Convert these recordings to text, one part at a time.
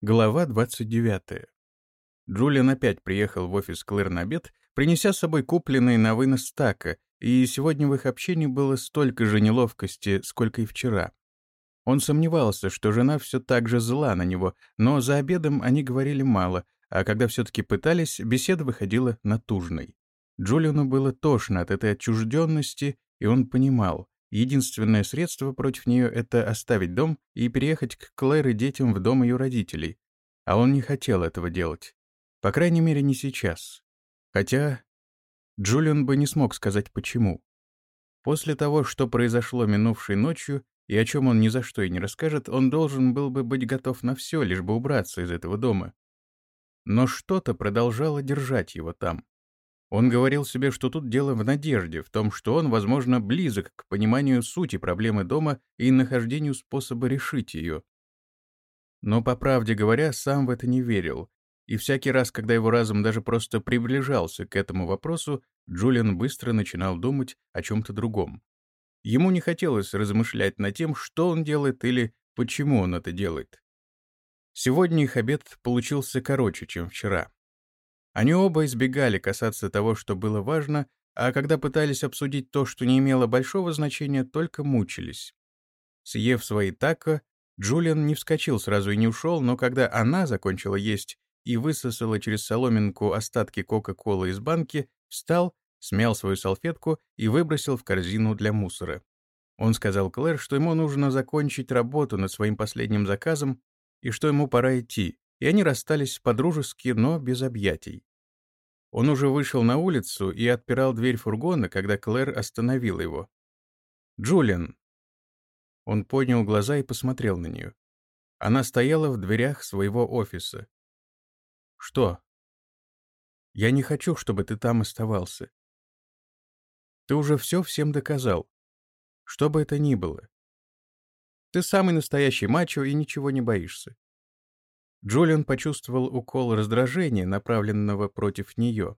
Глава 29. Джулиан опять приехал в офис Клэр на обед, принеся с собой купленные на вынос стака, и сегодня в их общении было столько же неловкости, сколько и вчера. Он сомневался, что жена все так же зла на него, но за обедом они говорили мало, а когда все-таки пытались, беседа выходила натужной. Джулиану было тошно от этой отчужденности, и он понимал, Единственное средство против нее — это оставить дом и переехать к Клэр и детям в дом ее родителей. А он не хотел этого делать. По крайней мере, не сейчас. Хотя Джулиан бы не смог сказать почему. После того, что произошло минувшей ночью, и о чем он ни за что и не расскажет, он должен был бы быть готов на все, лишь бы убраться из этого дома. Но что-то продолжало держать его там. Он говорил себе, что тут дело в надежде, в том, что он, возможно, близок к пониманию сути проблемы дома и нахождению способа решить ее. Но, по правде говоря, сам в это не верил, и всякий раз, когда его разум даже просто приближался к этому вопросу, Джулиан быстро начинал думать о чем-то другом. Ему не хотелось размышлять над тем, что он делает или почему он это делает. Сегодня их обед получился короче, чем вчера. Они оба избегали касаться того, что было важно, а когда пытались обсудить то, что не имело большого значения, только мучились. Съев свои тако, Джулиан не вскочил сразу и не ушел, но когда она закончила есть и высосала через соломинку остатки Кока-Колы из банки, встал, смял свою салфетку и выбросил в корзину для мусора. Он сказал Клэр, что ему нужно закончить работу над своим последним заказом и что ему пора идти, и они расстались по-дружески, но без объятий. Он уже вышел на улицу и отпирал дверь фургона, когда Клэр остановила его. «Джулиан!» Он поднял глаза и посмотрел на нее. Она стояла в дверях своего офиса. «Что?» «Я не хочу, чтобы ты там оставался. Ты уже все всем доказал. Что бы это ни было. Ты самый настоящий мачо и ничего не боишься. Джулиан почувствовал укол раздражения, направленного против нее.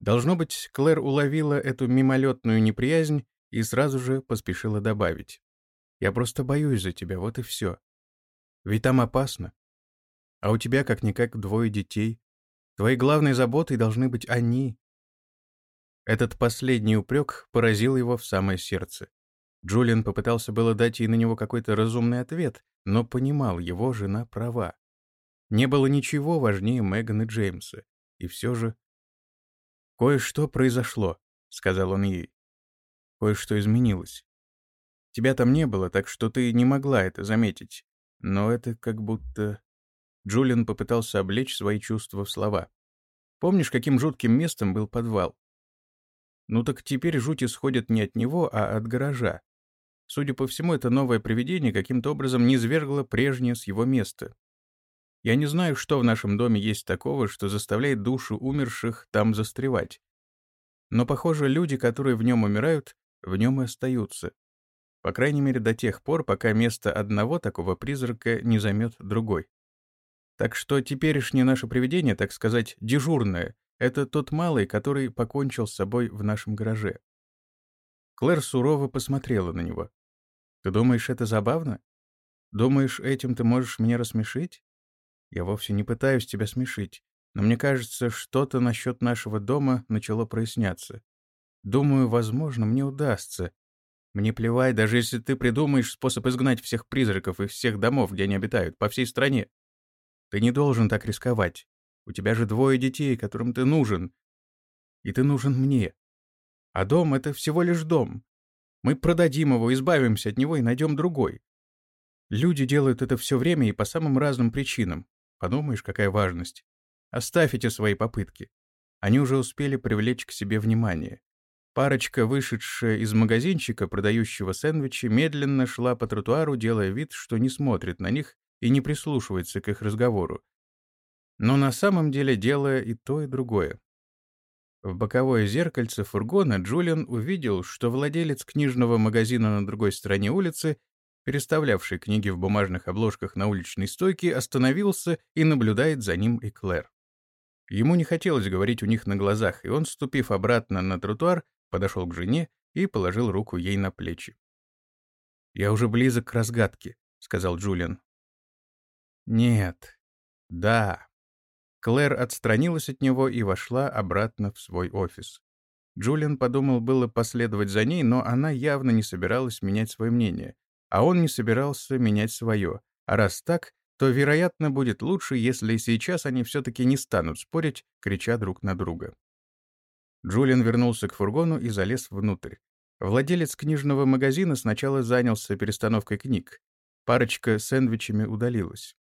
Должно быть, Клэр уловила эту мимолетную неприязнь и сразу же поспешила добавить. «Я просто боюсь за тебя, вот и все. Ведь там опасно. А у тебя как-никак двое детей. Твоей главной заботой должны быть они». Этот последний упрек поразил его в самое сердце. Джулиан попытался было дать ей на него какой-то разумный ответ, но понимал, его жена права. Не было ничего важнее Меган и Джеймса. И все же... «Кое-что произошло», — сказал он ей. «Кое-что изменилось. Тебя там не было, так что ты не могла это заметить. Но это как будто...» Джулиан попытался облечь свои чувства в слова. «Помнишь, каким жутким местом был подвал? Ну так теперь жуть исходит не от него, а от гаража. Судя по всему, это новое привидение каким-то образом низвергло прежнее с его места. Я не знаю, что в нашем доме есть такого, что заставляет душу умерших там застревать. Но, похоже, люди, которые в нем умирают, в нем и остаются. По крайней мере, до тех пор, пока место одного такого призрака не займет другой. Так что теперешнее наше привидение, так сказать, дежурное, это тот малый, который покончил с собой в нашем гараже. Клэр сурово посмотрела на него. «Ты думаешь, это забавно? Думаешь, этим ты можешь меня рассмешить? Я вовсе не пытаюсь тебя смешить, но мне кажется, что-то насчет нашего дома начало проясняться. Думаю, возможно, мне удастся. Мне плевать, даже если ты придумаешь способ изгнать всех призраков из всех домов, где они обитают, по всей стране. Ты не должен так рисковать. У тебя же двое детей, которым ты нужен. И ты нужен мне. А дом — это всего лишь дом. Мы продадим его, избавимся от него и найдем другой. Люди делают это все время и по самым разным причинам. Подумаешь, какая важность. Оставь свои попытки. Они уже успели привлечь к себе внимание. Парочка, вышедшая из магазинчика, продающего сэндвичи, медленно шла по тротуару, делая вид, что не смотрит на них и не прислушивается к их разговору. Но на самом деле делая и то, и другое. В боковое зеркальце фургона Джулиан увидел, что владелец книжного магазина на другой стороне улицы переставлявший книги в бумажных обложках на уличной стойке, остановился и наблюдает за ним и Клэр. Ему не хотелось говорить у них на глазах, и он, ступив обратно на тротуар, подошел к жене и положил руку ей на плечи. «Я уже близок к разгадке», — сказал Джулиан. Нет. Да. Клэр отстранилась от него и вошла обратно в свой офис. Джулиан подумал было последовать за ней, но она явно не собиралась менять свое мнение, а он не собирался менять свое. А раз так, то, вероятно, будет лучше, если сейчас они все-таки не станут спорить, крича друг на друга. Джулиан вернулся к фургону и залез внутрь. Владелец книжного магазина сначала занялся перестановкой книг. Парочка с сэндвичами удалилась.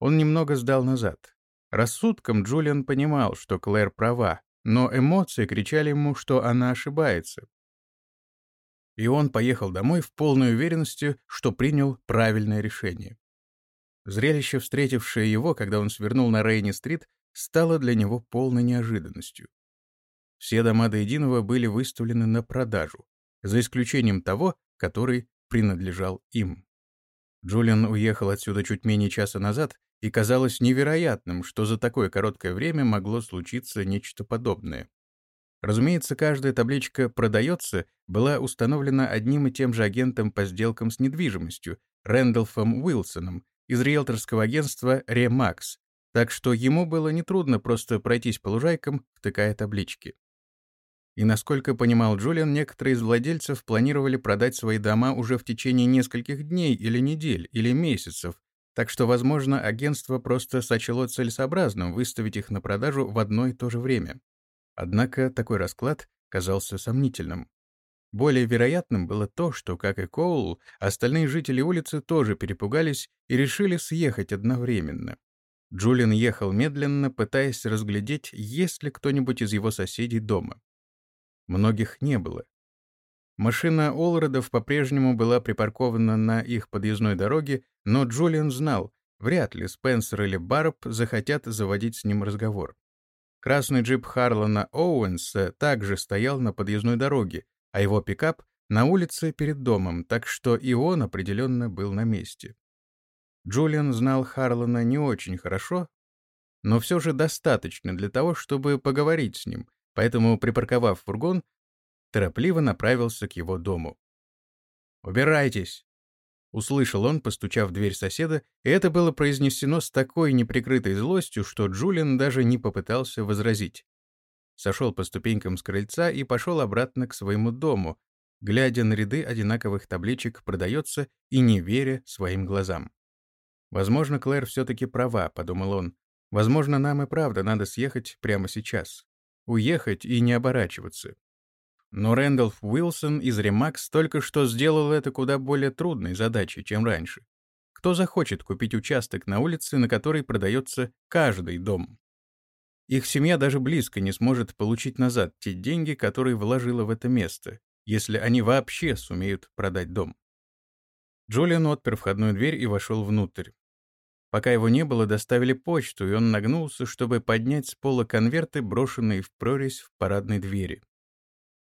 Он немного сдал назад. Рассудком Джулиан понимал, что Клэр права, но эмоции кричали ему, что она ошибается. И он поехал домой в полной уверенности, что принял правильное решение. Зрелище, встретившее его, когда он свернул на Рейни-стрит, стало для него полной неожиданностью. Все дома до единого были выставлены на продажу, за исключением того, который принадлежал им. Джулиан уехал отсюда чуть менее часа назад, и казалось невероятным, что за такое короткое время могло случиться нечто подобное. Разумеется, каждая табличка «продается» была установлена одним и тем же агентом по сделкам с недвижимостью, Рэндалфом Уилсоном, из риэлторского агентства «Ремакс», так что ему было нетрудно просто пройтись по лужайкам, втыкая таблички. И насколько понимал Джулиан, некоторые из владельцев планировали продать свои дома уже в течение нескольких дней или недель, или месяцев, так что, возможно, агентство просто сочело целесообразным выставить их на продажу в одно и то же время. Однако такой расклад казался сомнительным. Более вероятным было то, что, как и Коул, остальные жители улицы тоже перепугались и решили съехать одновременно. Джулиан ехал медленно, пытаясь разглядеть, есть ли кто-нибудь из его соседей дома. Многих не было. Машина Олредов по-прежнему была припаркована на их подъездной дороге, но Джулиан знал, вряд ли Спенсер или Барб захотят заводить с ним разговор. Красный джип Харлана Оуэнса также стоял на подъездной дороге, а его пикап — на улице перед домом, так что и он определенно был на месте. Джулиан знал Харлана не очень хорошо, но все же достаточно для того, чтобы поговорить с ним, поэтому, припарковав фургон, торопливо направился к его дому. «Убирайтесь!» — услышал он, постучав в дверь соседа, и это было произнесено с такой неприкрытой злостью, что Джулиан даже не попытался возразить. Сошел по ступенькам с крыльца и пошел обратно к своему дому, глядя на ряды одинаковых табличек «Продается» и не веря своим глазам. «Возможно, Клэр все-таки права», — подумал он. «Возможно, нам и правда надо съехать прямо сейчас. Уехать и не оборачиваться. Но Рэндалф Уилсон из Ремакс только что сделал это куда более трудной задачей, чем раньше. Кто захочет купить участок на улице, на которой продается каждый дом? Их семья даже близко не сможет получить назад те деньги, которые вложила в это место, если они вообще сумеют продать дом. Джулиан отпер входную дверь и вошел внутрь. Пока его не было, доставили почту, и он нагнулся, чтобы поднять с пола конверты, брошенные в прорезь в парадной двери.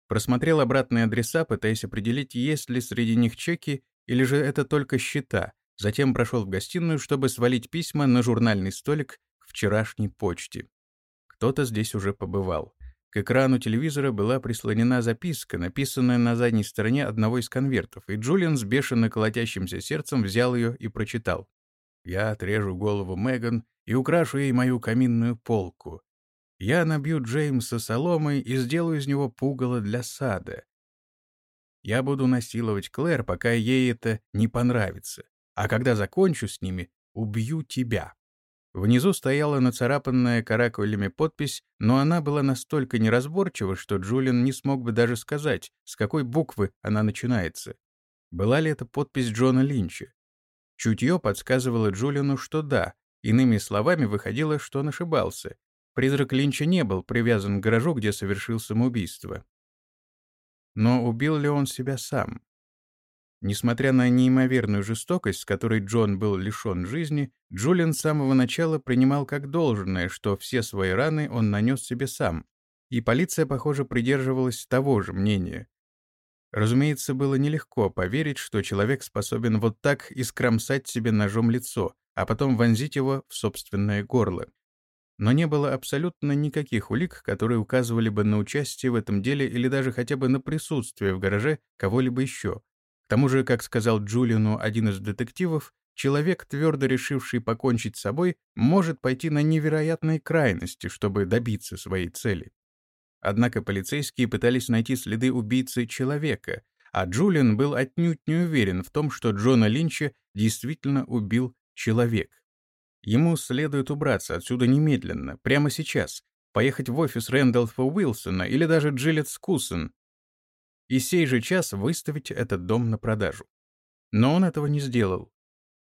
Просмотрел обратные адреса, пытаясь определить, есть ли среди них чеки, или же это только счета, затем прошел в гостиную, чтобы свалить письма на журнальный столик к вчерашней почте. Кто-то здесь уже побывал. К экрану телевизора была прислонена записка, написанная на задней стороне одного из конвертов, и Джулиан с бешено колотящимся сердцем взял ее и прочитал. Я отрежу голову Меган и украшу ей мою каминную полку. Я набью Джеймса соломой и сделаю из него пугало для сада. Я буду насиловать Клэр, пока ей это не понравится. А когда закончу с ними, убью тебя. Внизу стояла нацарапанная каракулями подпись, но она была настолько неразборчива, что Джулиан не смог бы даже сказать, с какой буквы она начинается. Была ли это подпись Джона Линча? Чутье подсказывало Джулиану, что да, иными словами выходило, что он ошибался. Призрак Линча не был привязан к гаражу, где совершил самоубийство. Но убил ли он себя сам? Несмотря на неимоверную жестокость, с которой Джон был лишен жизни, Джулиан с самого начала принимал как должное, что все свои раны он нанес себе сам, и полиция, похоже, придерживалась того же мнения. Разумеется, было нелегко поверить, что человек способен вот так искромсать себе ножом лицо, а потом вонзить его в собственное горло. Но не было абсолютно никаких улик, которые указывали бы на участие в этом деле или даже хотя бы на присутствие в гараже кого-либо еще. К тому же, как сказал Джулиану один из детективов, человек, твердо решивший покончить с собой, может пойти на невероятные крайности, чтобы добиться своей цели. Однако полицейские пытались найти следы убийцы человека, а Джулиан был отнюдь не уверен в том, что Джона Линча действительно убил человек. Ему следует убраться отсюда немедленно, прямо сейчас, поехать в офис Рэндалфа Уилсона или даже Джилет Скусон и сей же час выставить этот дом на продажу. Но он этого не сделал.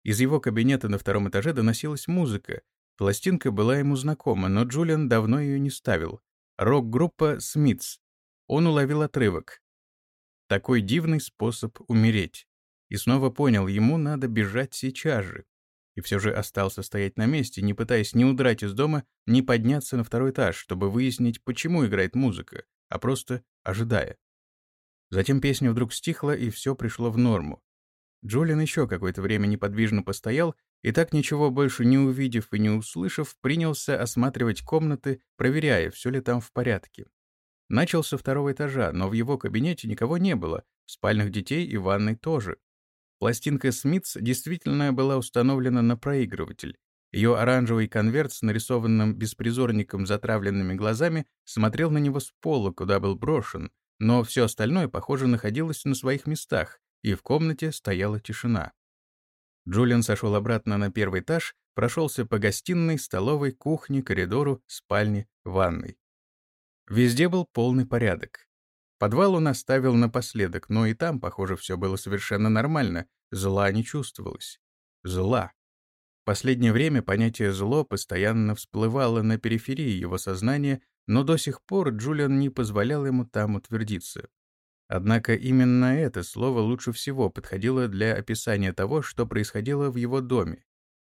Из его кабинета на втором этаже доносилась музыка. Пластинка была ему знакома, но Джулиан давно ее не ставил. Рок-группа «Смитс». Он уловил отрывок. Такой дивный способ умереть. И снова понял, ему надо бежать сейчас же и все же остался стоять на месте, не пытаясь ни удрать из дома, ни подняться на второй этаж, чтобы выяснить, почему играет музыка, а просто ожидая. Затем песня вдруг стихла, и все пришло в норму. Джулиан еще какое-то время неподвижно постоял, и так ничего больше не увидев и не услышав, принялся осматривать комнаты, проверяя, все ли там в порядке. Начал со второго этажа, но в его кабинете никого не было, в спальнях детей и ванной тоже. Пластинка Смитс действительно была установлена на проигрыватель. Ее оранжевый конверт с нарисованным беспризорником затравленными глазами смотрел на него с пола, куда был брошен, но все остальное, похоже, находилось на своих местах, и в комнате стояла тишина. Джулиан сошел обратно на первый этаж, прошелся по гостиной, столовой, кухне, коридору, спальне, ванной. Везде был полный порядок. Подвал он оставил напоследок, но и там, похоже, все было совершенно нормально, зла не чувствовалось. Зла. В последнее время понятие «зло» постоянно всплывало на периферии его сознания, но до сих пор Джулиан не позволял ему там утвердиться. Однако именно это слово лучше всего подходило для описания того, что происходило в его доме.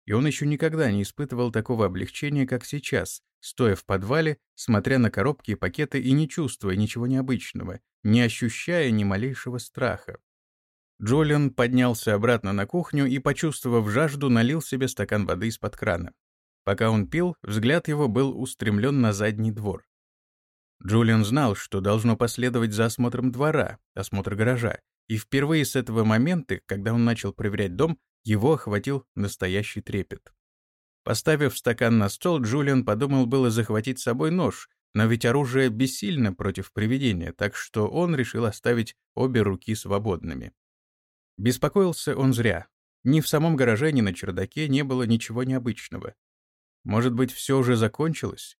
И он еще никогда не испытывал такого облегчения, как сейчас, стоя в подвале, смотря на коробки и пакеты и не чувствуя ничего необычного, не ощущая ни малейшего страха. Джулиан поднялся обратно на кухню и, почувствовав жажду, налил себе стакан воды из-под крана. Пока он пил, взгляд его был устремлен на задний двор. Джулиан знал, что должно последовать за осмотром двора, осмотр гаража, и впервые с этого момента, когда он начал проверять дом, его охватил настоящий трепет. Поставив стакан на стол, Джулиан подумал было захватить с собой нож, но ведь оружие бессильно против привидения, так что он решил оставить обе руки свободными. Беспокоился он зря. Ни в самом гараже, ни на чердаке не было ничего необычного. Может быть, все уже закончилось?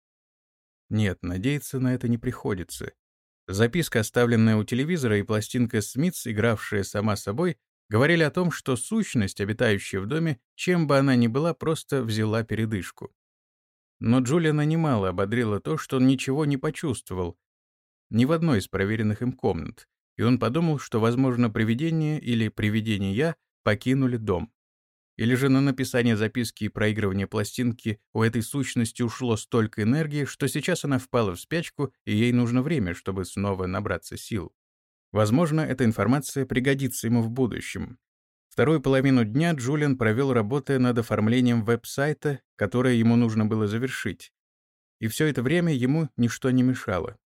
Нет, надеяться на это не приходится. Записка, оставленная у телевизора, и пластинка Смитс, игравшая сама собой, Говорили о том, что сущность, обитающая в доме, чем бы она ни была, просто взяла передышку. Но Джулиана немало ободрило то, что он ничего не почувствовал ни в одной из проверенных им комнат, и он подумал, что, возможно, привидение или привидения покинули дом. Или же на написание записки и проигрывание пластинки у этой сущности ушло столько энергии, что сейчас она впала в спячку, и ей нужно время, чтобы снова набраться сил. Возможно, эта информация пригодится ему в будущем. Вторую половину дня Джулиан провел, работая над оформлением веб-сайта, которое ему нужно было завершить. И все это время ему ничто не мешало.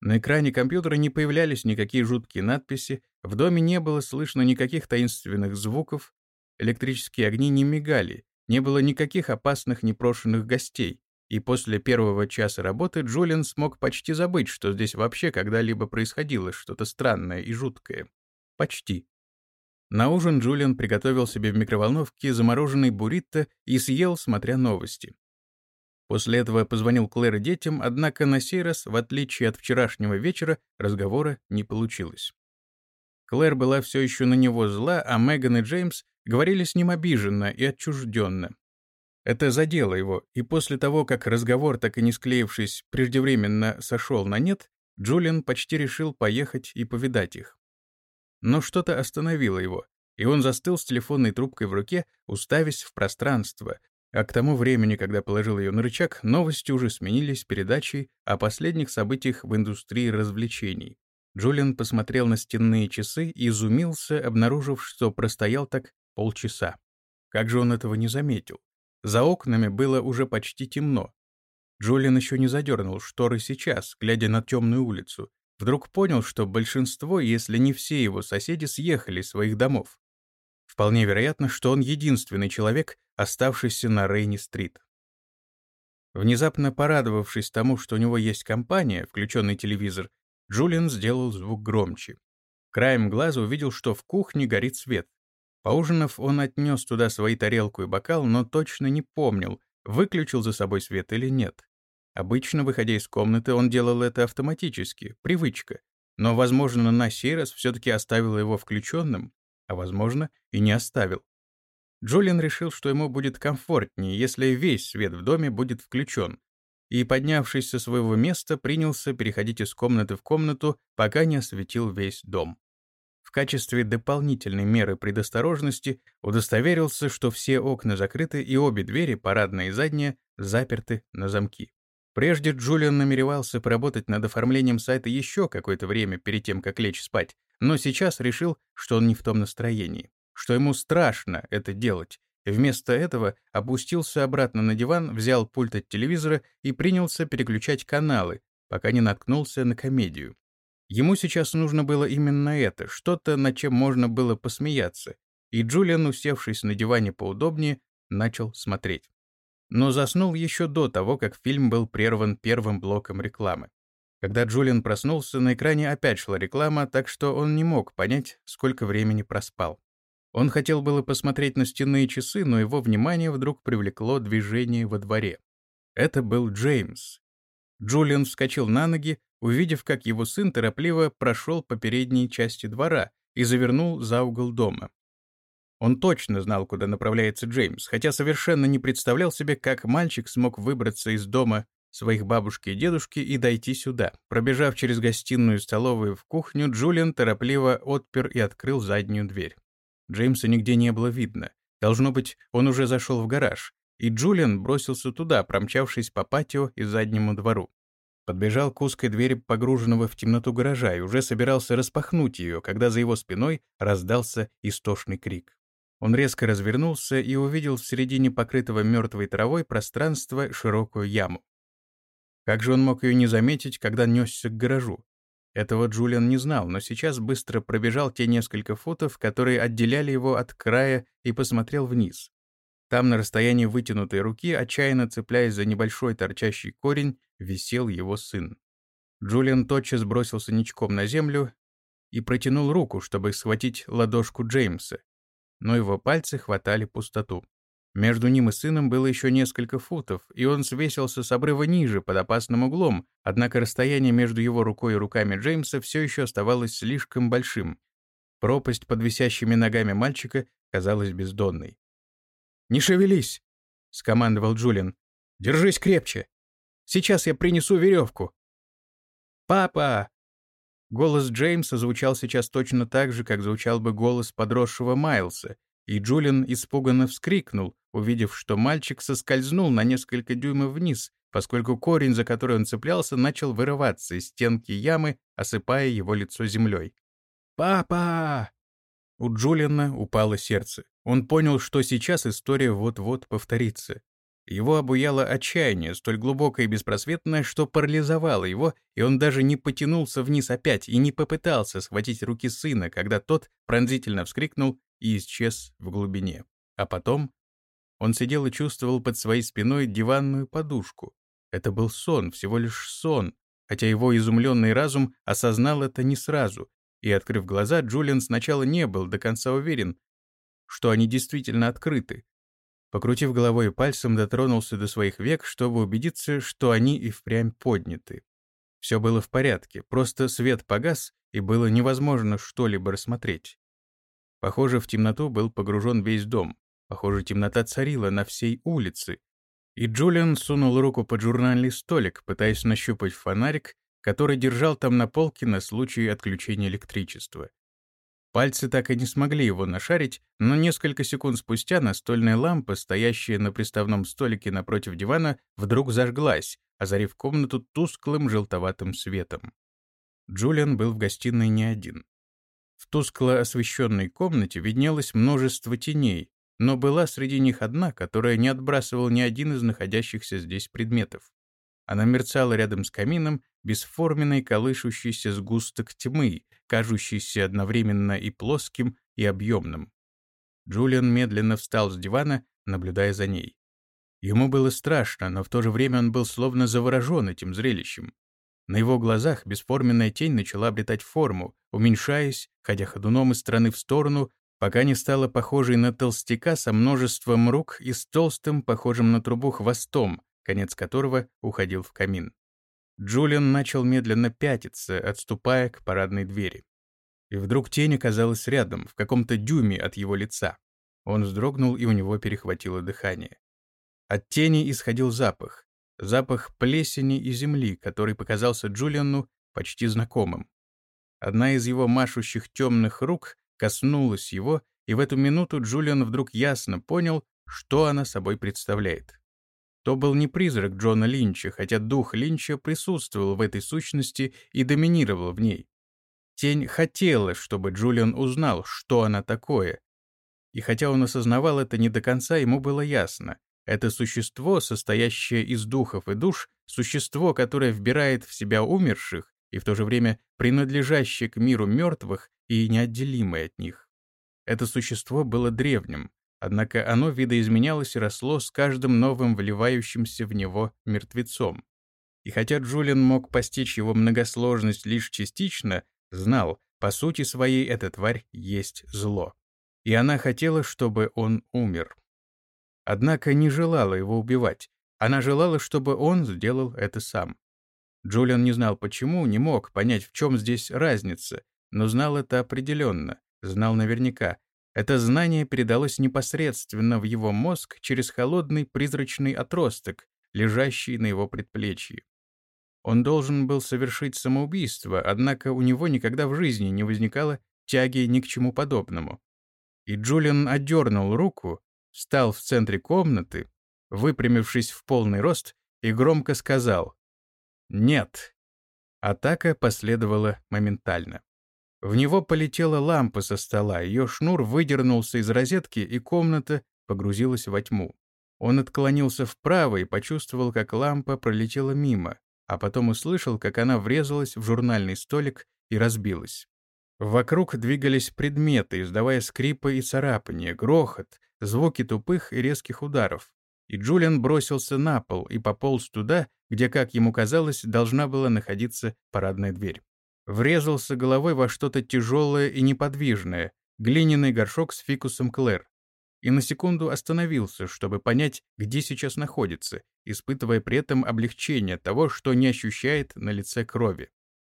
На экране компьютера не появлялись никакие жуткие надписи, в доме не было слышно никаких таинственных звуков, электрические огни не мигали, не было никаких опасных непрошенных гостей и после первого часа работы Джулиан смог почти забыть, что здесь вообще когда-либо происходило что-то странное и жуткое. Почти. На ужин Джулиан приготовил себе в микроволновке замороженный буррито и съел, смотря новости. После этого позвонил Клэр детям, однако на сей раз, в отличие от вчерашнего вечера, разговора не получилось. Клэр была все еще на него зла, а Меган и Джеймс говорили с ним обиженно и отчужденно. Это задело его, и после того, как разговор, так и не склеившись, преждевременно сошел на нет, Джулиан почти решил поехать и повидать их. Но что-то остановило его, и он застыл с телефонной трубкой в руке, уставясь в пространство, а к тому времени, когда положил ее на рычаг, новости уже сменились передачей о последних событиях в индустрии развлечений. Джулиан посмотрел на стенные часы и изумился, обнаружив, что простоял так полчаса. Как же он этого не заметил? За окнами было уже почти темно. Джулиан еще не задернул шторы сейчас, глядя на темную улицу. Вдруг понял, что большинство, если не все его соседи, съехали из своих домов. Вполне вероятно, что он единственный человек, оставшийся на Рейни-стрит. Внезапно порадовавшись тому, что у него есть компания, включенный телевизор, Джулиан сделал звук громче. Краем глаза увидел, что в кухне горит свет. Поужинав, он отнес туда свои тарелку и бокал, но точно не помнил, выключил за собой свет или нет. Обычно, выходя из комнаты, он делал это автоматически, привычка. Но, возможно, на сей раз все-таки оставил его включенным, а, возможно, и не оставил. Джулиан решил, что ему будет комфортнее, если весь свет в доме будет включен, и, поднявшись со своего места, принялся переходить из комнаты в комнату, пока не осветил весь дом. В качестве дополнительной меры предосторожности удостоверился, что все окна закрыты и обе двери, парадная и задняя, заперты на замки. Прежде Джулиан намеревался поработать над оформлением сайта еще какое-то время перед тем, как лечь спать, но сейчас решил, что он не в том настроении, что ему страшно это делать, Вместо этого опустился обратно на диван, взял пульт от телевизора и принялся переключать каналы, пока не наткнулся на комедию. Ему сейчас нужно было именно это, что-то, над чем можно было посмеяться, и Джулиан, усевшись на диване поудобнее, начал смотреть. Но заснул еще до того, как фильм был прерван первым блоком рекламы. Когда Джулиан проснулся, на экране опять шла реклама, так что он не мог понять, сколько времени проспал. Он хотел было посмотреть на стенные часы, но его внимание вдруг привлекло движение во дворе. Это был Джеймс. Джулиан вскочил на ноги, увидев, как его сын торопливо прошел по передней части двора и завернул за угол дома. Он точно знал, куда направляется Джеймс, хотя совершенно не представлял себе, как мальчик смог выбраться из дома своих бабушки и дедушки и дойти сюда. Пробежав через гостиную и столовую в кухню, Джулиан торопливо отпер и открыл заднюю дверь. Джеймса нигде не было видно. Должно быть, он уже зашел в гараж, и Джулиан бросился туда, промчавшись по патио и заднему двору. Подбежал к узкой двери погруженного в темноту гаража и уже собирался распахнуть ее, когда за его спиной раздался истошный крик. Он резко развернулся и увидел в середине покрытого мертвой травой пространство широкую яму. Как же он мог ее не заметить, когда несся к гаражу? Этого Джулиан не знал, но сейчас быстро пробежал те несколько футов, которые отделяли его от края, и посмотрел вниз. Там, на расстоянии вытянутой руки, отчаянно цепляясь за небольшой торчащий корень, висел его сын. Джулиан тотчас бросился ничком на землю и протянул руку, чтобы схватить ладошку Джеймса, но его пальцы хватали пустоту. Между ним и сыном было еще несколько футов, и он свесился с обрыва ниже, под опасным углом, однако расстояние между его рукой и руками Джеймса все еще оставалось слишком большим. Пропасть под висящими ногами мальчика казалась бездонной. «Не шевелись!» — скомандовал Джулиан. «Держись крепче! Сейчас я принесу веревку!» «Папа!» Голос Джеймса звучал сейчас точно так же, как звучал бы голос подросшего Майлса, и Джулиан испуганно вскрикнул, увидев, что мальчик соскользнул на несколько дюймов вниз, поскольку корень, за который он цеплялся, начал вырываться из стенки ямы, осыпая его лицо землей. «Папа!» У Джулиана упало сердце. Он понял, что сейчас история вот-вот повторится. Его обуяло отчаяние, столь глубокое и беспросветное, что парализовало его, и он даже не потянулся вниз опять и не попытался схватить руки сына, когда тот пронзительно вскрикнул и исчез в глубине. А потом он сидел и чувствовал под своей спиной диванную подушку. Это был сон, всего лишь сон, хотя его изумленный разум осознал это не сразу, и, открыв глаза, Джулиан сначала не был до конца уверен, что они действительно открыты. Покрутив головой и пальцем, дотронулся до своих век, чтобы убедиться, что они и впрямь подняты. Все было в порядке, просто свет погас, и было невозможно что-либо рассмотреть. Похоже, в темноту был погружен весь дом. Похоже, темнота царила на всей улице. И Джулиан сунул руку под журнальный столик, пытаясь нащупать фонарик, который держал там на полке на случай отключения электричества. Пальцы так и не смогли его нашарить, но несколько секунд спустя настольная лампа, стоящая на приставном столике напротив дивана, вдруг зажглась, озарив комнату тусклым желтоватым светом. Джулиан был в гостиной не один. В тускло освещенной комнате виднелось множество теней, но была среди них одна, которая не отбрасывала ни один из находящихся здесь предметов. Она мерцала рядом с камином, бесформенный колышущийся сгусток тьмы, кажущийся одновременно и плоским, и объемным. Джулиан медленно встал с дивана, наблюдая за ней. Ему было страшно, но в то же время он был словно заворожен этим зрелищем. На его глазах бесформенная тень начала обретать форму, уменьшаясь, ходя ходуном из стороны в сторону, пока не стала похожей на толстяка со множеством рук и с толстым, похожим на трубу, хвостом, конец которого уходил в камин. Джулиан начал медленно пятиться, отступая к парадной двери. И вдруг тень оказалась рядом, в каком-то дюйме от его лица. Он вздрогнул, и у него перехватило дыхание. От тени исходил запах запах плесени и земли, который показался Джулиану почти знакомым. Одна из его машущих темных рук коснулась его, и в эту минуту Джулиан вдруг ясно понял, что она собой представляет. То был не призрак Джона Линча, хотя дух Линча присутствовал в этой сущности и доминировал в ней. Тень хотела, чтобы Джулиан узнал, что она такое. И хотя он осознавал это не до конца, ему было ясно. Это существо, состоящее из духов и душ, существо, которое вбирает в себя умерших и в то же время принадлежащее к миру мертвых и неотделимое от них. Это существо было древним, однако оно видоизменялось и росло с каждым новым вливающимся в него мертвецом. И хотя Джулиан мог постичь его многосложность лишь частично, знал, по сути своей эта тварь есть зло. И она хотела, чтобы он умер однако не желала его убивать. Она желала, чтобы он сделал это сам. Джулиан не знал почему, не мог понять, в чем здесь разница, но знал это определенно, знал наверняка. Это знание передалось непосредственно в его мозг через холодный призрачный отросток, лежащий на его предплечье. Он должен был совершить самоубийство, однако у него никогда в жизни не возникало тяги ни к чему подобному. И Джулиан отдернул руку, встал в центре комнаты, выпрямившись в полный рост, и громко сказал «Нет». Атака последовала моментально. В него полетела лампа со стола, ее шнур выдернулся из розетки, и комната погрузилась во тьму. Он отклонился вправо и почувствовал, как лампа пролетела мимо, а потом услышал, как она врезалась в журнальный столик и разбилась. Вокруг двигались предметы, издавая скрипы и царапания, грохот, звуки тупых и резких ударов. И Джулиан бросился на пол и пополз туда, где, как ему казалось, должна была находиться парадная дверь. Врезался головой во что-то тяжелое и неподвижное, глиняный горшок с фикусом Клэр. И на секунду остановился, чтобы понять, где сейчас находится, испытывая при этом облегчение того, что не ощущает на лице крови.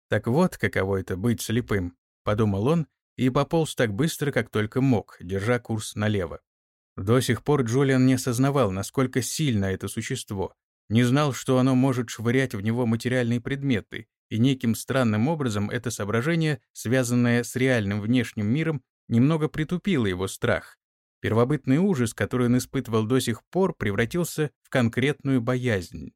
Так вот, каково это быть слепым, подумал он и пополз так быстро, как только мог, держа курс налево. До сих пор Джулиан не осознавал, насколько сильно это существо, не знал, что оно может швырять в него материальные предметы, и неким странным образом это соображение, связанное с реальным внешним миром, немного притупило его страх. Первобытный ужас, который он испытывал до сих пор, превратился в конкретную боязнь.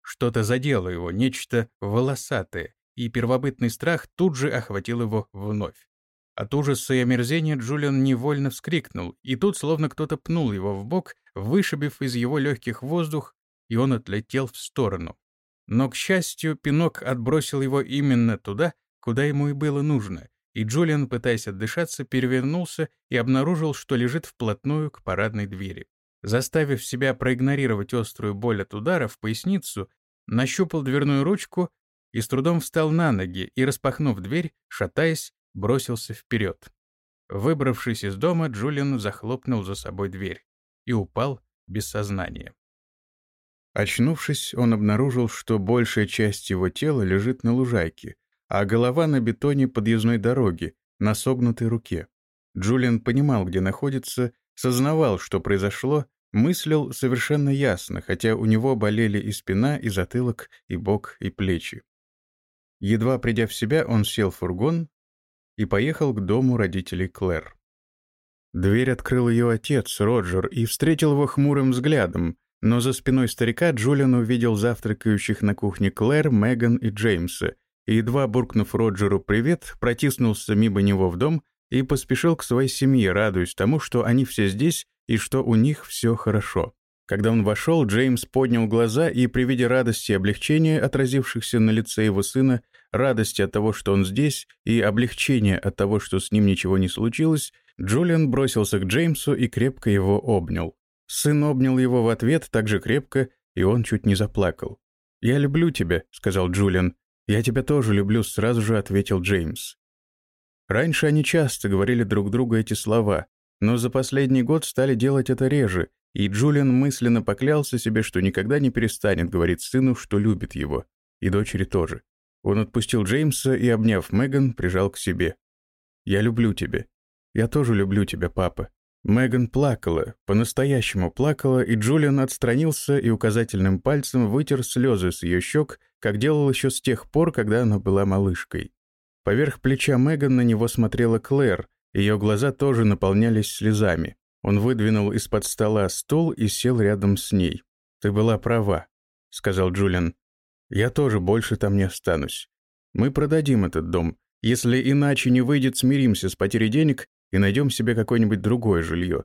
Что-то задело его, нечто волосатое, и первобытный страх тут же охватил его вновь. От ужаса и омерзения Джулиан невольно вскрикнул, и тут словно кто-то пнул его в бок, вышибив из его легких воздух, и он отлетел в сторону. Но, к счастью, пинок отбросил его именно туда, куда ему и было нужно, и Джулиан, пытаясь отдышаться, перевернулся и обнаружил, что лежит вплотную к парадной двери. Заставив себя проигнорировать острую боль от удара в поясницу, нащупал дверную ручку и с трудом встал на ноги и, распахнув дверь, шатаясь, бросился вперед. Выбравшись из дома, Джулиан захлопнул за собой дверь и упал без сознания. Очнувшись, он обнаружил, что большая часть его тела лежит на лужайке, а голова на бетоне подъездной дороги, на согнутой руке. Джулиан понимал, где находится, сознавал, что произошло, мыслил совершенно ясно, хотя у него болели и спина, и затылок, и бок, и плечи. Едва придя в себя, он сел в фургон и поехал к дому родителей Клэр. Дверь открыл ее отец, Роджер, и встретил его хмурым взглядом, но за спиной старика Джулиан увидел завтракающих на кухне Клэр, Меган и Джеймса, и, едва буркнув Роджеру «привет», протиснулся мимо него в дом и поспешил к своей семье, радуясь тому, что они все здесь и что у них все хорошо. Когда он вошел, Джеймс поднял глаза и при виде радости и облегчения, отразившихся на лице его сына, радости от того, что он здесь, и облегчения от того, что с ним ничего не случилось, Джулиан бросился к Джеймсу и крепко его обнял. Сын обнял его в ответ так же крепко, и он чуть не заплакал. «Я люблю тебя», — сказал Джулиан. «Я тебя тоже люблю», — сразу же ответил Джеймс. Раньше они часто говорили друг другу эти слова, но за последний год стали делать это реже, и Джулиан мысленно поклялся себе, что никогда не перестанет говорить сыну, что любит его, и дочери тоже. Он отпустил Джеймса и, обняв Меган, прижал к себе. «Я люблю тебя. Я тоже люблю тебя, папа». Меган плакала, по-настоящему плакала, и Джулиан отстранился и указательным пальцем вытер слезы с ее щек, как делал еще с тех пор, когда она была малышкой. Поверх плеча Меган на него смотрела Клэр, ее глаза тоже наполнялись слезами. Он выдвинул из-под стола стул и сел рядом с ней. «Ты была права», — сказал Джулиан. «Я тоже больше там не останусь. Мы продадим этот дом. Если иначе не выйдет, смиримся с потерей денег и найдем себе какое-нибудь другое жилье.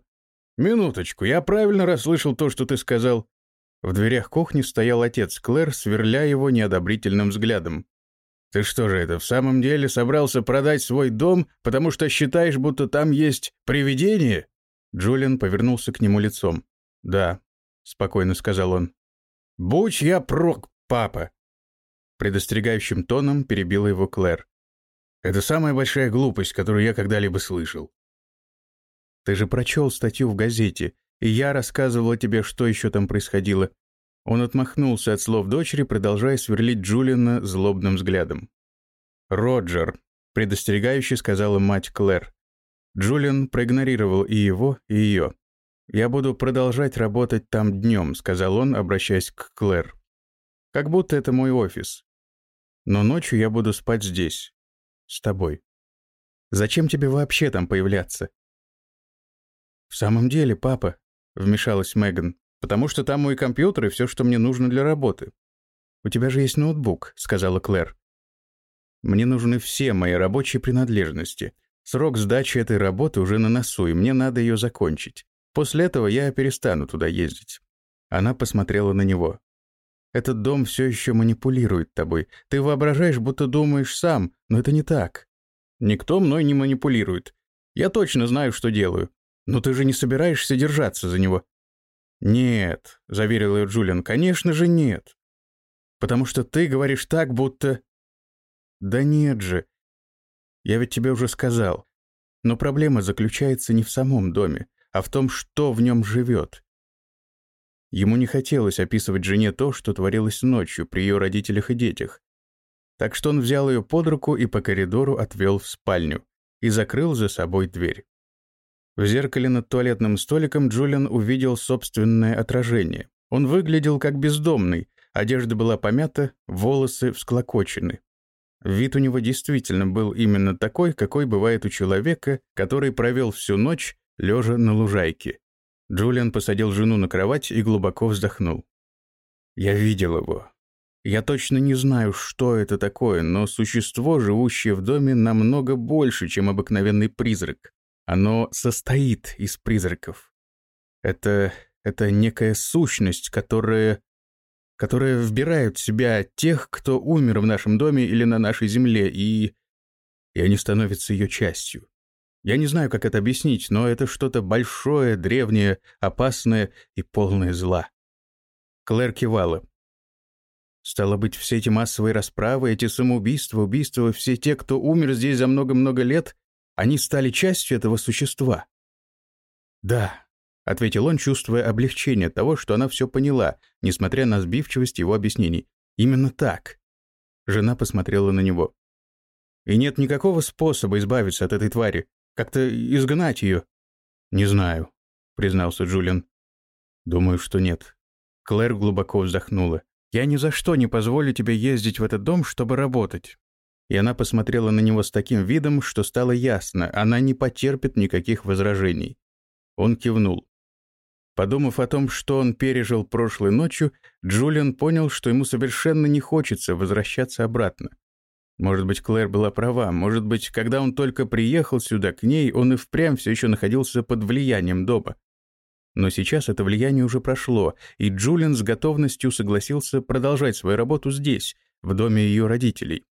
«Минуточку, я правильно расслышал то, что ты сказал?» В дверях кухни стоял отец Клэр, сверля его неодобрительным взглядом. «Ты что же это, в самом деле собрался продать свой дом, потому что считаешь, будто там есть привидение?» Джулиан повернулся к нему лицом. «Да», — спокойно сказал он. «Будь я прок, папа!» Предостерегающим тоном перебила его Клэр. «Это самая большая глупость, которую я когда-либо слышал. Ты же прочел статью в газете, и я рассказывала тебе, что еще там происходило». Он отмахнулся от слов дочери, продолжая сверлить Джулиана злобным взглядом. «Роджер», — предостерегающе сказала мать Клэр. Джулиан проигнорировал и его, и ее. «Я буду продолжать работать там днем», — сказал он, обращаясь к Клэр. «Как будто это мой офис. Но ночью я буду спать здесь. С тобой. Зачем тебе вообще там появляться? «В самом деле, папа», — вмешалась Меган, «потому что там мой компьютер и все, что мне нужно для работы». «У тебя же есть ноутбук», — сказала Клэр. «Мне нужны все мои рабочие принадлежности. Срок сдачи этой работы уже на носу, и мне надо ее закончить. После этого я перестану туда ездить». Она посмотрела на него. «Этот дом все еще манипулирует тобой. Ты воображаешь, будто думаешь сам, но это не так». «Никто мной не манипулирует. Я точно знаю, что делаю. «Но ты же не собираешься держаться за него?» «Нет», — заверил ее Джулиан, — «конечно же нет. Потому что ты говоришь так, будто...» «Да нет же. Я ведь тебе уже сказал. Но проблема заключается не в самом доме, а в том, что в нем живет. Ему не хотелось описывать жене то, что творилось ночью при ее родителях и детях. Так что он взял ее под руку и по коридору отвел в спальню и закрыл за собой дверь. В зеркале над туалетным столиком Джулиан увидел собственное отражение. Он выглядел как бездомный, одежда была помята, волосы всклокочены. Вид у него действительно был именно такой, какой бывает у человека, который провел всю ночь, лежа на лужайке. Джулиан посадил жену на кровать и глубоко вздохнул. «Я видел его. Я точно не знаю, что это такое, но существо, живущее в доме, намного больше, чем обыкновенный призрак. Оно состоит из призраков. Это... это некая сущность, которая... которая вбирает в себя тех, кто умер в нашем доме или на нашей земле, и... и они становятся ее частью. Я не знаю, как это объяснить, но это что-то большое, древнее, опасное и полное зла. Клэр кивала. Стало быть, все эти массовые расправы, эти самоубийства, убийства, все те, кто умер здесь за много-много лет, они стали частью этого существа. «Да», — ответил он, чувствуя облегчение того, что она все поняла, несмотря на сбивчивость его объяснений. «Именно так». Жена посмотрела на него. «И нет никакого способа избавиться от этой твари, как-то изгнать ее?» «Не знаю», — признался Джулиан. «Думаю, что нет». Клэр глубоко вздохнула. «Я ни за что не позволю тебе ездить в этот дом, чтобы работать и она посмотрела на него с таким видом, что стало ясно, она не потерпит никаких возражений. Он кивнул. Подумав о том, что он пережил прошлой ночью, Джулиан понял, что ему совершенно не хочется возвращаться обратно. Может быть, Клэр была права, может быть, когда он только приехал сюда к ней, он и впрямь все еще находился под влиянием дома. Но сейчас это влияние уже прошло, и Джулиан с готовностью согласился продолжать свою работу здесь, в доме ее родителей.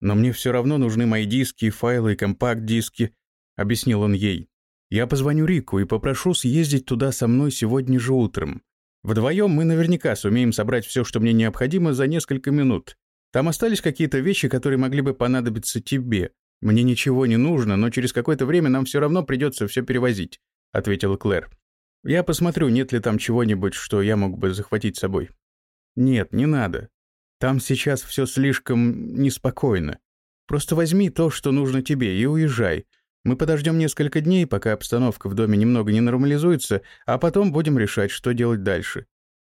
Но мне все равно нужны мои диски, файлы компакт-диски», — объяснил он ей. Я позвоню Рику и попрошу съездить туда со мной сегодня же утром. Вдвоем мы наверняка сумеем собрать все, что мне необходимо, за несколько минут. Там остались какие-то вещи, которые могли бы понадобиться тебе. Мне ничего не нужно, но через какое-то время нам все равно придется все перевозить», — ответила Клэр. «Я посмотрю, нет ли там чего-нибудь, что я мог бы захватить с собой». «Нет, не надо. Там сейчас все слишком неспокойно. Просто возьми то, что нужно тебе, и уезжай. Мы подождем несколько дней, пока обстановка в доме немного не нормализуется, а потом будем решать, что делать дальше».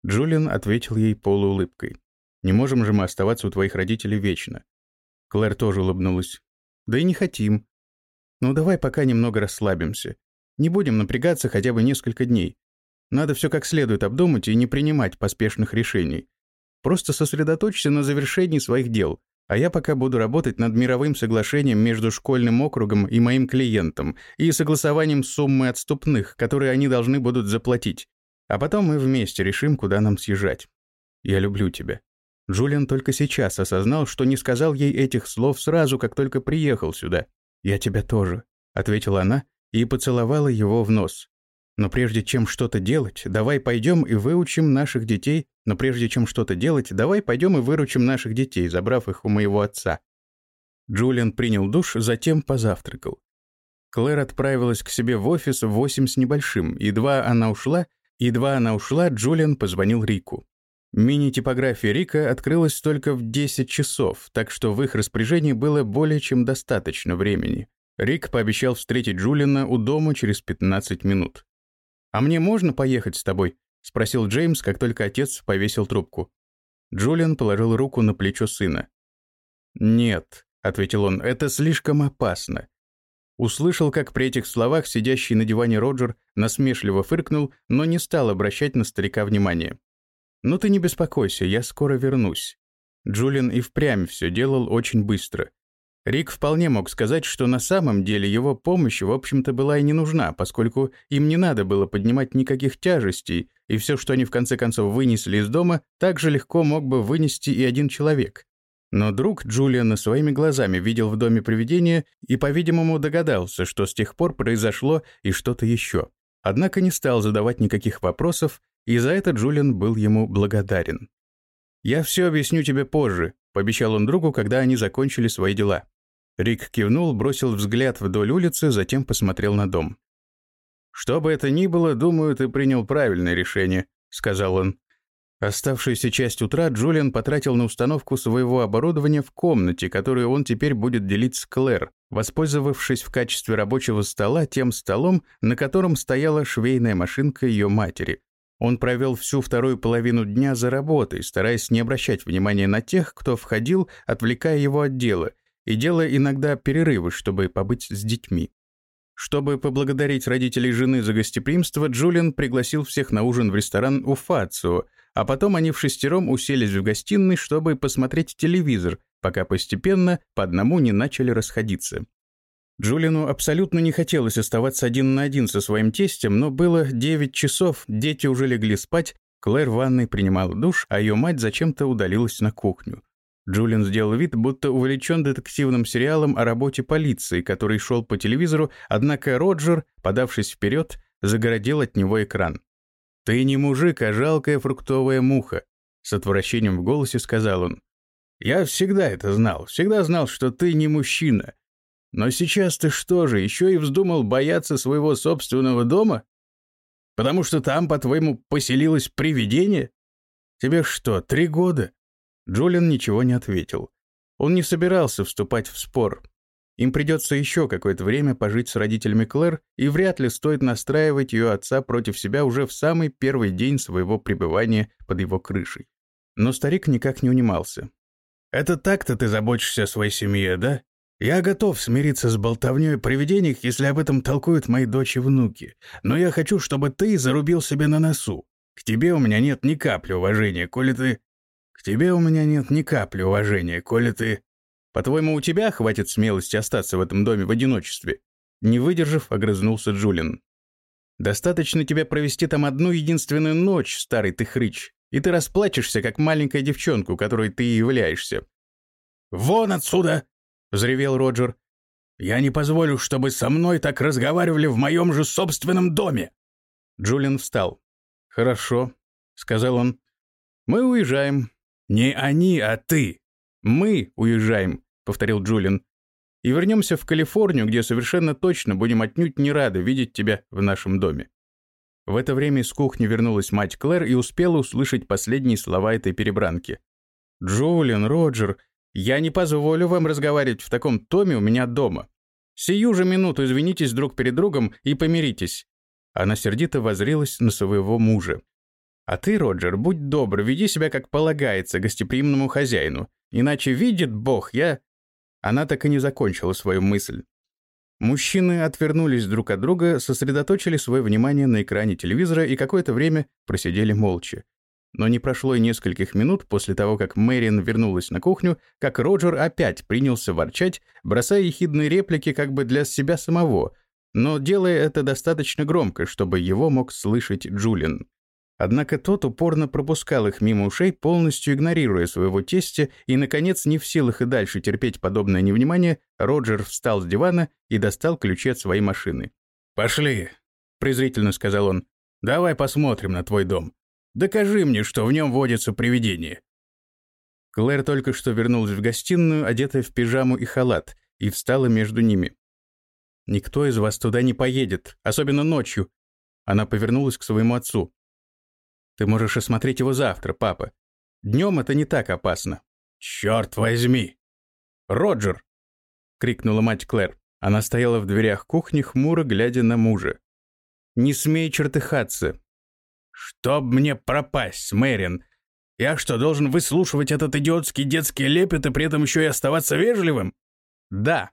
Джулиан ответил ей полуулыбкой. «Не можем же мы оставаться у твоих родителей вечно». Клэр тоже улыбнулась. «Да и не хотим. Ну давай пока немного расслабимся. Не будем напрягаться хотя бы несколько дней. Надо все как следует обдумать и не принимать поспешных решений. Просто сосредоточься на завершении своих дел, а я пока буду работать над мировым соглашением между школьным округом и моим клиентом и согласованием суммы отступных, которые они должны будут заплатить. А потом мы вместе решим, куда нам съезжать. Я люблю тебя». Джулиан только сейчас осознал, что не сказал ей этих слов сразу, как только приехал сюда. «Я тебя тоже», — ответила она и поцеловала его в нос. «Но прежде чем что-то делать, давай пойдем и выучим наших детей но прежде чем что-то делать, давай пойдем и выручим наших детей, забрав их у моего отца». Джулиан принял душ, затем позавтракал. Клэр отправилась к себе в офис в восемь с небольшим. Едва она ушла, едва она ушла, Джулиан позвонил Рику. Мини-типография Рика открылась только в 10 часов, так что в их распоряжении было более чем достаточно времени. Рик пообещал встретить Джулиана у дома через 15 минут. «А мне можно поехать с тобой?» — спросил Джеймс, как только отец повесил трубку. Джулиан положил руку на плечо сына. «Нет», — ответил он, — «это слишком опасно». Услышал, как при этих словах сидящий на диване Роджер насмешливо фыркнул, но не стал обращать на старика внимания. «Ну ты не беспокойся, я скоро вернусь». Джулиан и впрямь все делал очень быстро. Рик вполне мог сказать, что на самом деле его помощь, в общем-то, была и не нужна, поскольку им не надо было поднимать никаких тяжестей, и все, что они в конце концов вынесли из дома, так же легко мог бы вынести и один человек. Но друг Джулиана своими глазами видел в доме привидения и, по-видимому, догадался, что с тех пор произошло и что-то еще. Однако не стал задавать никаких вопросов, и за это Джулиан был ему благодарен. «Я все объясню тебе позже», — пообещал он другу, когда они закончили свои дела. Рик кивнул, бросил взгляд вдоль улицы, затем посмотрел на дом. «Что бы это ни было, думаю, ты принял правильное решение», — сказал он. Оставшуюся часть утра Джулиан потратил на установку своего оборудования в комнате, которую он теперь будет делить с Клэр, воспользовавшись в качестве рабочего стола тем столом, на котором стояла швейная машинка ее матери. Он провел всю вторую половину дня за работой, стараясь не обращать внимания на тех, кто входил, отвлекая его от дела — и делая иногда перерывы, чтобы побыть с детьми. Чтобы поблагодарить родителей жены за гостеприимство, Джулиан пригласил всех на ужин в ресторан у Фацио, а потом они в шестером уселись в гостиной, чтобы посмотреть телевизор, пока постепенно по одному не начали расходиться. Джулину абсолютно не хотелось оставаться один на один со своим тестем, но было 9 часов, дети уже легли спать, Клэр в ванной принимала душ, а ее мать зачем-то удалилась на кухню. Джулиан сделал вид, будто увлечен детективным сериалом о работе полиции, который шел по телевизору, однако Роджер, подавшись вперед, загородил от него экран. «Ты не мужик, а жалкая фруктовая муха», — с отвращением в голосе сказал он. «Я всегда это знал, всегда знал, что ты не мужчина. Но сейчас ты что же, еще и вздумал бояться своего собственного дома? Потому что там, по-твоему, поселилось привидение? Тебе что, три года? Джулиан ничего не ответил. Он не собирался вступать в спор. Им придется еще какое-то время пожить с родителями Клэр, и вряд ли стоит настраивать ее отца против себя уже в самый первый день своего пребывания под его крышей. Но старик никак не унимался. «Это так-то ты заботишься о своей семье, да? Я готов смириться с болтовней о привидениях, если об этом толкуют мои дочь и внуки. Но я хочу, чтобы ты зарубил себе на носу. К тебе у меня нет ни капли уважения, коли ты к тебе у меня нет ни капли уважения, коли ты... По-твоему, у тебя хватит смелости остаться в этом доме в одиночестве?» Не выдержав, огрызнулся Джулин. «Достаточно тебе провести там одну единственную ночь, старый ты хрыч, и ты расплачешься, как маленькая девчонка, которой ты и являешься». «Вон отсюда!» — взревел Роджер. Я не позволю, чтобы со мной так разговаривали в моем же собственном доме!» Джулиан встал. «Хорошо», — сказал он. «Мы уезжаем». «Не они, а ты!» «Мы уезжаем», — повторил Джулиан. «И вернемся в Калифорнию, где совершенно точно будем отнюдь не рады видеть тебя в нашем доме». В это время из кухни вернулась мать Клэр и успела услышать последние слова этой перебранки. «Джулиан, Роджер, я не позволю вам разговаривать в таком томе у меня дома. Сию же минуту извинитесь друг перед другом и помиритесь». Она сердито возрилась на своего мужа. «А ты, Роджер, будь добр, веди себя как полагается гостеприимному хозяину, иначе видит Бог, я...» Она так и не закончила свою мысль. Мужчины отвернулись друг от друга, сосредоточили свое внимание на экране телевизора и какое-то время просидели молча. Но не прошло и нескольких минут после того, как Мэрин вернулась на кухню, как Роджер опять принялся ворчать, бросая ехидные реплики как бы для себя самого, но делая это достаточно громко, чтобы его мог слышать Джулин. Однако тот упорно пропускал их мимо ушей, полностью игнорируя своего тестя, и, наконец, не в силах и дальше терпеть подобное невнимание, Роджер встал с дивана и достал ключи от своей машины. «Пошли», — презрительно сказал он. «Давай посмотрим на твой дом. Докажи мне, что в нем водятся привидения». Клэр только что вернулась в гостиную, одетая в пижаму и халат, и встала между ними. «Никто из вас туда не поедет, особенно ночью». Она повернулась к своему отцу. «Ты можешь осмотреть его завтра, папа. Днем это не так опасно». «Черт возьми!» «Роджер!» — крикнула мать Клэр. Она стояла в дверях кухни, хмуро глядя на мужа. «Не смей чертыхаться. «Чтоб мне пропасть, Мэрин! Я что, должен выслушивать этот идиотский детский лепет и при этом еще и оставаться вежливым?» «Да».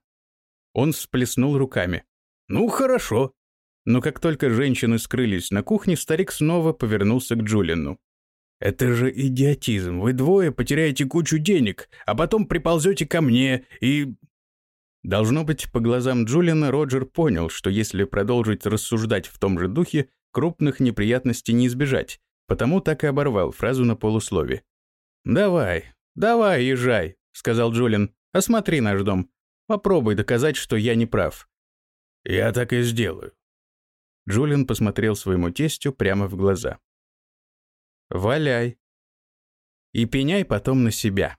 Он всплеснул руками. «Ну, хорошо». Но как только женщины скрылись на кухне, старик снова повернулся к Джулину. «Это же идиотизм. Вы двое потеряете кучу денег, а потом приползете ко мне и...» Должно быть, по глазам Джулина Роджер понял, что если продолжить рассуждать в том же духе, крупных неприятностей не избежать, потому так и оборвал фразу на полуслове. «Давай, давай, езжай», — сказал Джулин. «Осмотри наш дом. Попробуй доказать, что я не прав». «Я так и сделаю». Джулин посмотрел своему тестю прямо в глаза. «Валяй. И пеняй потом на себя».